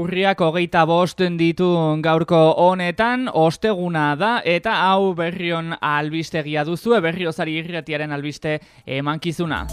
urriak hogeita bosten ditu gaurko honetan, osteguna da, eta hau berrion albistegia duzu, berriozari irretiaren albiste emankizuna.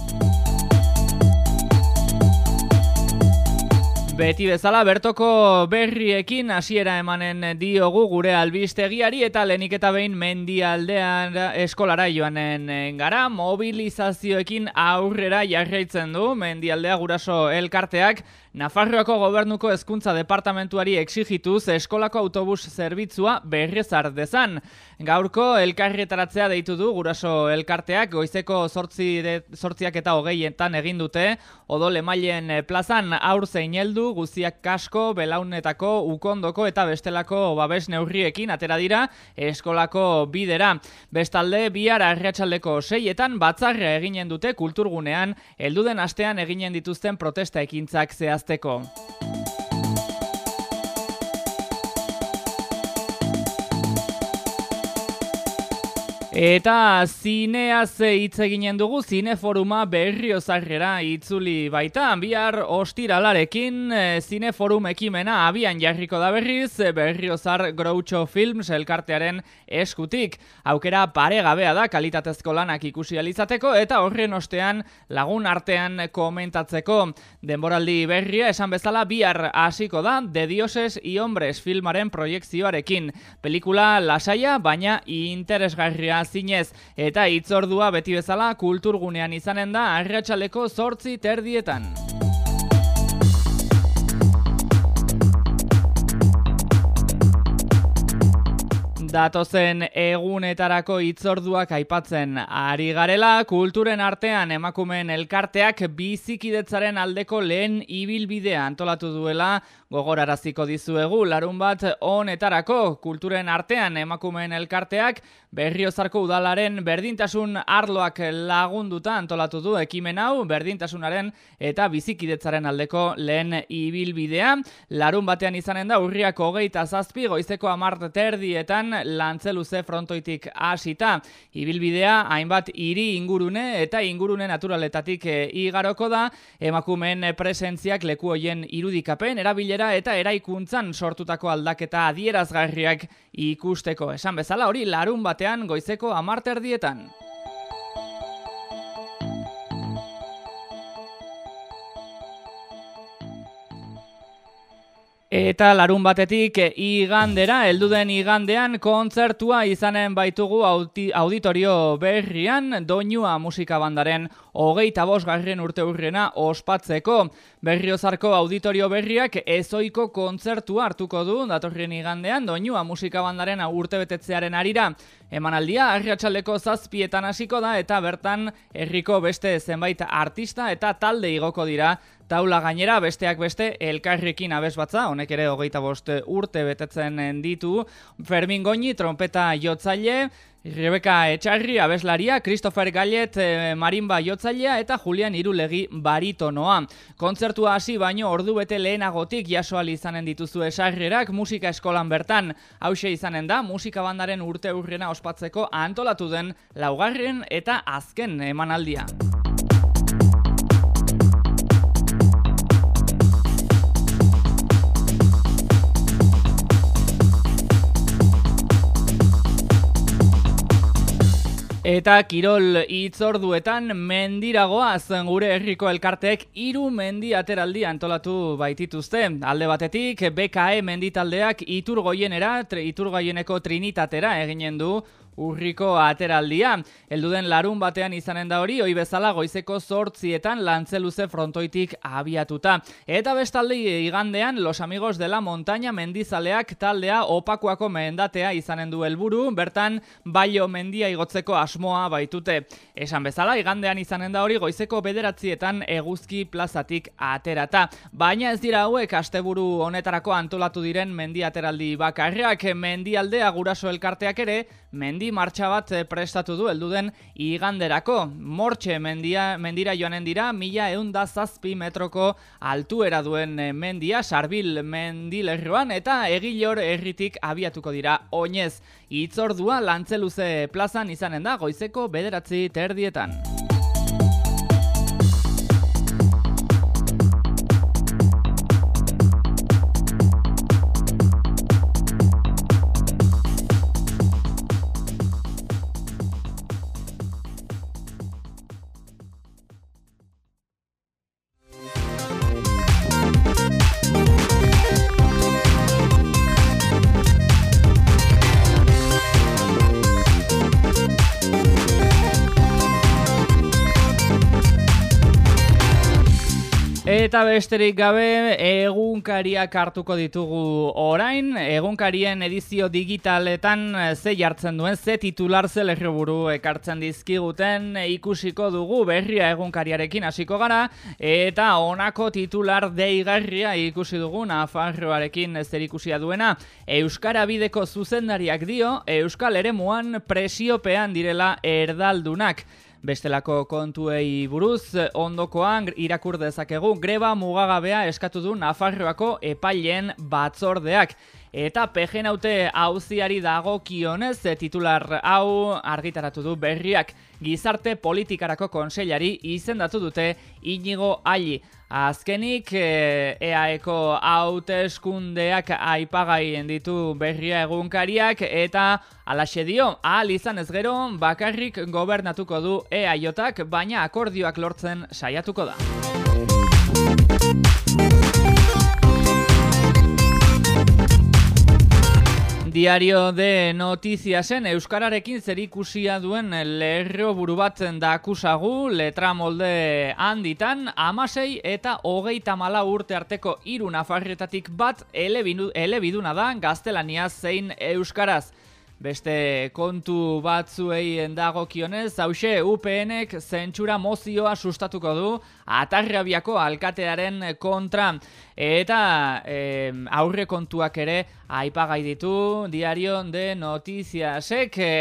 Beti bezala bertoko berriekin hasiera emanen diogu gure albistegiari eta lenik eta behin mendialdean eskolara joanen gara mobilizazioekin aurrera jarraitzen du mendialdea guraso elkarteak Nafarroako gobernuko hezkuntza departamentuari exigituz eskolako autobus zerbitzua berrezar dezan. Gaurko elkarretaratzea deitu du guraso elkarteak. Goizeko sortziak eta hogeietan egin dute odol emailen plazan. Aur zein heldu guziak kasko, belaunetako, ukondoko eta bestelako babes neurriekin atera dira eskolako bidera. Bestalde, bihar arratsaldeko seietan batzarra eginen dute kulturgunean, helduden astean eginen dituzten protesta ekintzak zehaz Eta zineaz hitz eginen dugu zineforuma berriozarrera itzuli baita. Bihar ostiralarekin zineforum ekimena abian jarriko da berriz berriozar Groucho Films elkartearen eskutik. Aukera paregabea da kalitatezko lanak ikusi alizateko eta horren ostean lagun artean komentatzeko. Denboraldi berria esan bezala bihar hasiko da De Dioses y Hombres filmaren proiektzioarekin. Pelikula lasaia baina interesgarria zinez eta itzordua beti bezala kulturgunean izanen da arratsaleko zortzi terdietan. Datozen egunetarako itzorduak aipatzen ari garela, kulturen artean emakumeen elkarteak bizikidetzaren aldeko lehen ibilbidea antolatu duela. Gogoraraziko dizuegu larun bat honetarako kulturen artean emakumeen elkarteak berriozarko udalaren berdintasun arloak lagunduta antolatu du ekimen hau berdintasunaren eta bizikidetzaren aldeko lehen ibilbidea. Larun batean izanen da urriak hogeita zazpi goizeko amart terdietan lantzeluze frontoitik hasita ibilbidea hainbat hiri ingurune eta ingurune naturaletatik igaroko da emakumeen presentziak leku hoien irudikapen erabile eta eraikuntzan sortutako aldaketa adierazgarriak ikusteko. Esan bezala hori larun batean goizeko amarterdietan. Eta larun batetik igandera, elduden igandean kontzertua izanen baitugu auditorio berrian, doinua musika bandaren hogeita bosgarren urte hurrena ospatzeko. Berriozarko auditorio berriak ezoiko kontzertua hartuko du, datorren igandean, doinua musika bandaren urte betetzearen arira. Emanaldia, arriatxaldeko zazpietan hasiko da, eta bertan herriko beste zenbait artista eta talde igoko dira, Taula gainera, besteak beste, elkarrekin abez batza, honek ere hogeita boste urte betetzen ditu. Fermin Goñi, trompeta jotzaile, Rebeka Etxarri, abeslaria, Christopher Gallet, eh, marimba jotzailea eta Julian Irulegi baritonoa. Kontzertua hasi baino ordu bete lehenagotik jasoal izanen dituzu esarrerak musika eskolan bertan. Hauxe izanen da, musika bandaren urte urrena ospatzeko antolatu den laugarren eta azken emanaldia. Eta Kirol itzorduetan mendiragoaz gure herriko elkarteek hiru mendi ateraldi antolatu baitituzte. Alde batetik BKE menditaldeak iturgoienera, iturgoieneko trinitatera eginen du Urriko ateraldia. Elduden larun batean izanen da hori, oi bezala goizeko zortzietan lantzeluze frontoitik abiatuta. Eta bestalde igandean, los amigos de la montaña mendizaleak taldea opakuako mendatea izanen du helburu, bertan baio mendia igotzeko asmoa baitute. Esan bezala, igandean izanen da hori goizeko bederatzietan eguzki plazatik aterata. Baina ez dira hauek asteburu honetarako antolatu diren mendiateraldi bakarriak, mendialdea guraso elkarteak ere, mendi martxa bat eh, prestatu du heldu den iganderako. Mortxe mendia, mendira joanen dira, mila eunda zazpi metroko altuera duen eh, mendia, sarbil mendilerroan, eta egilor erritik abiatuko dira oinez. Itzordua lantzeluze plazan izanen da, goizeko bederatzi terdietan. Eta besterik gabe egunkariak hartuko ditugu orain, egunkarien edizio digitaletan ze jartzen duen, ze titular ze lerroburu ekartzen dizkiguten ikusiko dugu berria egunkariarekin hasiko gara, eta honako titular deigarria ikusi dugu Nafarroarekin zer ikusia duena, Euskara bideko zuzendariak dio, Euskal Eremuan presiopean direla erdaldunak bestelako kontuei buruz ondokoan irakur dezakegu greba mugagabea eskatu du Nafarroako epaileen batzordeak eta pegenaute auziari dago kionez titular hau argitaratu du berriak gizarte politikarako konseilari izendatu dute inigo ali. Azkenik EAEko e hauteskundeak aipagaien ditu berria egunkariak eta alaxe dio, ahal izan ez gero bakarrik gobernatuko du EAIotak baina akordioak lortzen saiatuko da. Diario de Notiziasen Euskararekin zer ikusia duen lerro buru bat dakusagu letra molde handitan amasei eta hogeita mala urte arteko hiru nafarretatik bat elebiduna da gaztelania zein Euskaraz. Beste kontu batzuei endagokionez, hause UPNek zentsura mozioa sustatuko du atarrabiako alkatearen kontra. Eta e, aurre kontuak ere aipagai ditu diario de notiziasek. E,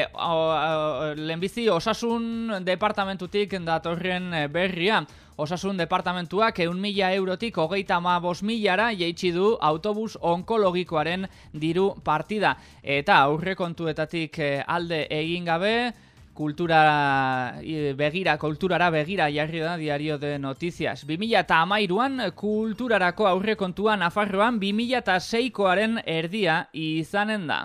lehenbizi osasun departamentutik datorren berria. Osasun departamentuak eun mila eurotik hogeita ma bos milara jeitsi du autobus onkologikoaren diru partida. Eta aurre kontuetatik eh, alde egin gabe, kultura begira, kulturara begira jarri da diario de notizias. 2000 eta amairuan kulturarako aurre kontuan Nafarroan 2000 eta seikoaren erdia izanen da.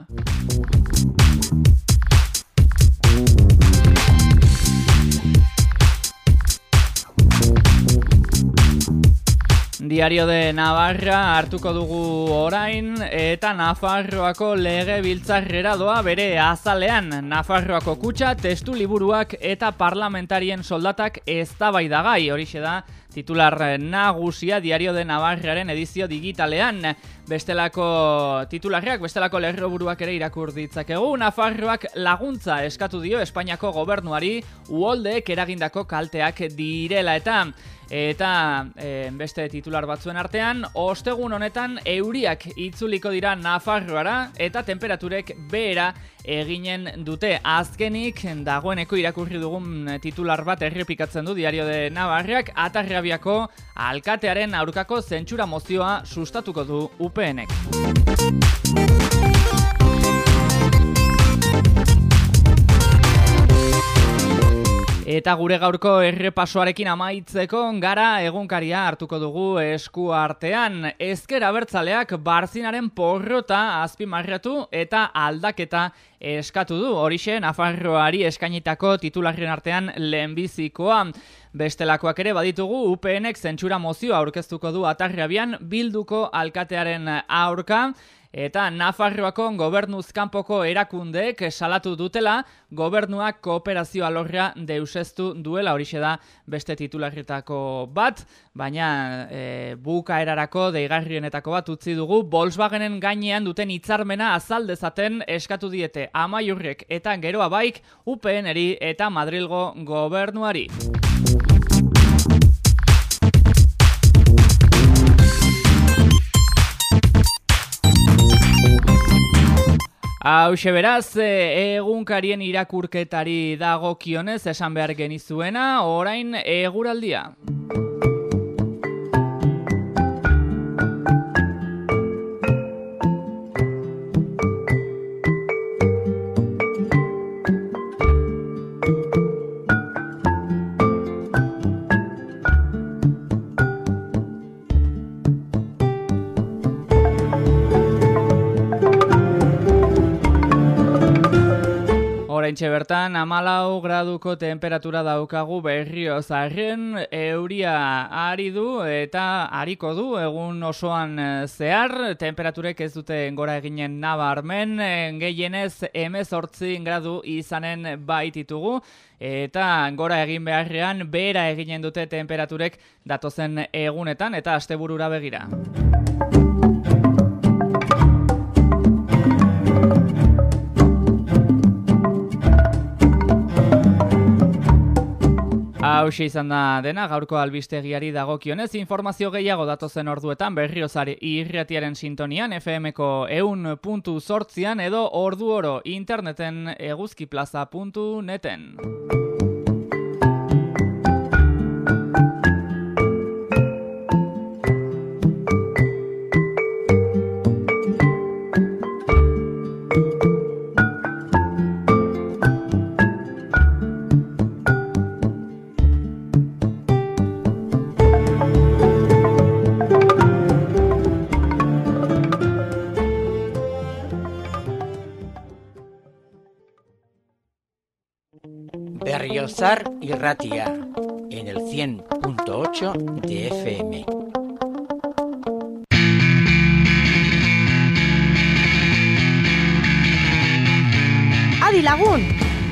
Diario de Navarra hartuko dugu orain eta Nafarroako lege biltzarrera doa bere azalean. Nafarroako kutsa, testu liburuak eta parlamentarien soldatak ez da gai horixe da titular nagusia Diario de Navarraren edizio digitalean. Bestelako titularrak, bestelako lerroburuak ere irakur ditzakegu. Nafarroak laguntza eskatu dio Espainiako gobernuari uoldeek eragindako kalteak direla eta Eta e, beste titular batzuen artean, ostegun honetan euriak itzuliko dira Nafarroara eta temperaturek behera eginen dute. Azkenik dagoeneko irakurri dugun titular bat errepikatzen du diario de Navarriak atarrabiako alkatearen aurkako zentsura mozioa sustatuko du UPNek. Eta gure gaurko errepasoarekin amaitzeko gara egunkaria hartuko dugu esku artean. Ezker abertzaleak barzinaren porrota azpimarratu eta aldaketa eskatu du. Horixe, Nafarroari eskainitako titularren artean lehenbizikoa. Bestelakoak ere baditugu UPNek zentsura mozio aurkeztuko du atarrabian bilduko alkatearen aurka eta Nafarroako gobernuzkanpoko erakundeek salatu dutela gobernuak kooperazioa lorra deusestu duela horixe da beste titularritako bat, baina e, buka erarako deigarrienetako bat utzi dugu Volkswagenen gainean duten hitzarmena azaldezaten eskatu diete amaiurrek eta geroa baik UPNeri eta Madrilgo gobernuari. Hau beraz, e, egunkarien irakurketari dago kionez esan behar genizuena, orain eguraldia. Oraintxe bertan, amalau graduko temperatura daukagu berrio zarren, euria ari du eta hariko du egun osoan eh, zehar, temperaturek ez dute gora eginen nabarmen, eh, gehienez emezortzi gradu izanen baititugu, eta gora egin beharrean bera eginen dute temperaturek datozen egunetan. Eta asteburura begira. Hau izan da dena, gaurko albistegiari dagokionez, informazio gehiago datozen orduetan berriozari irratiaren sintonian, FM-ko eun puntu sortzian edo ordu oro interneten eguzkiplaza.neten. Berriozar y Ratia en el 100.8 de FM. Adi lagun!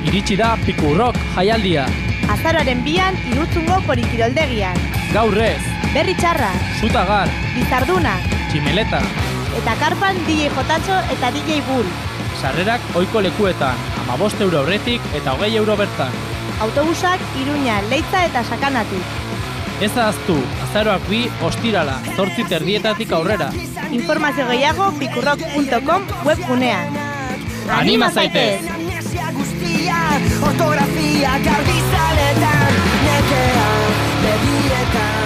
Iritsi da Pikurrok jaialdia. Azararen bian irutzungo korikiroldegian. Gaur ez, Berri txarra, Zutagar, bizarduna, Tximeleta, eta karpan DJ Jotatxo eta DJ Bull. sarrerak oiko lekuetan, amabost euro aurretik eta hogei euro bertan autobusak Iruña, Leitza eta Sakanatik. Ez ahaztu, azaroak bi ostirala, zortzi terdietatik aurrera. Informazio gehiago bikurrok.com webgunean. Anima zaitez! Ortografia garbizaletan, nekea, begietan.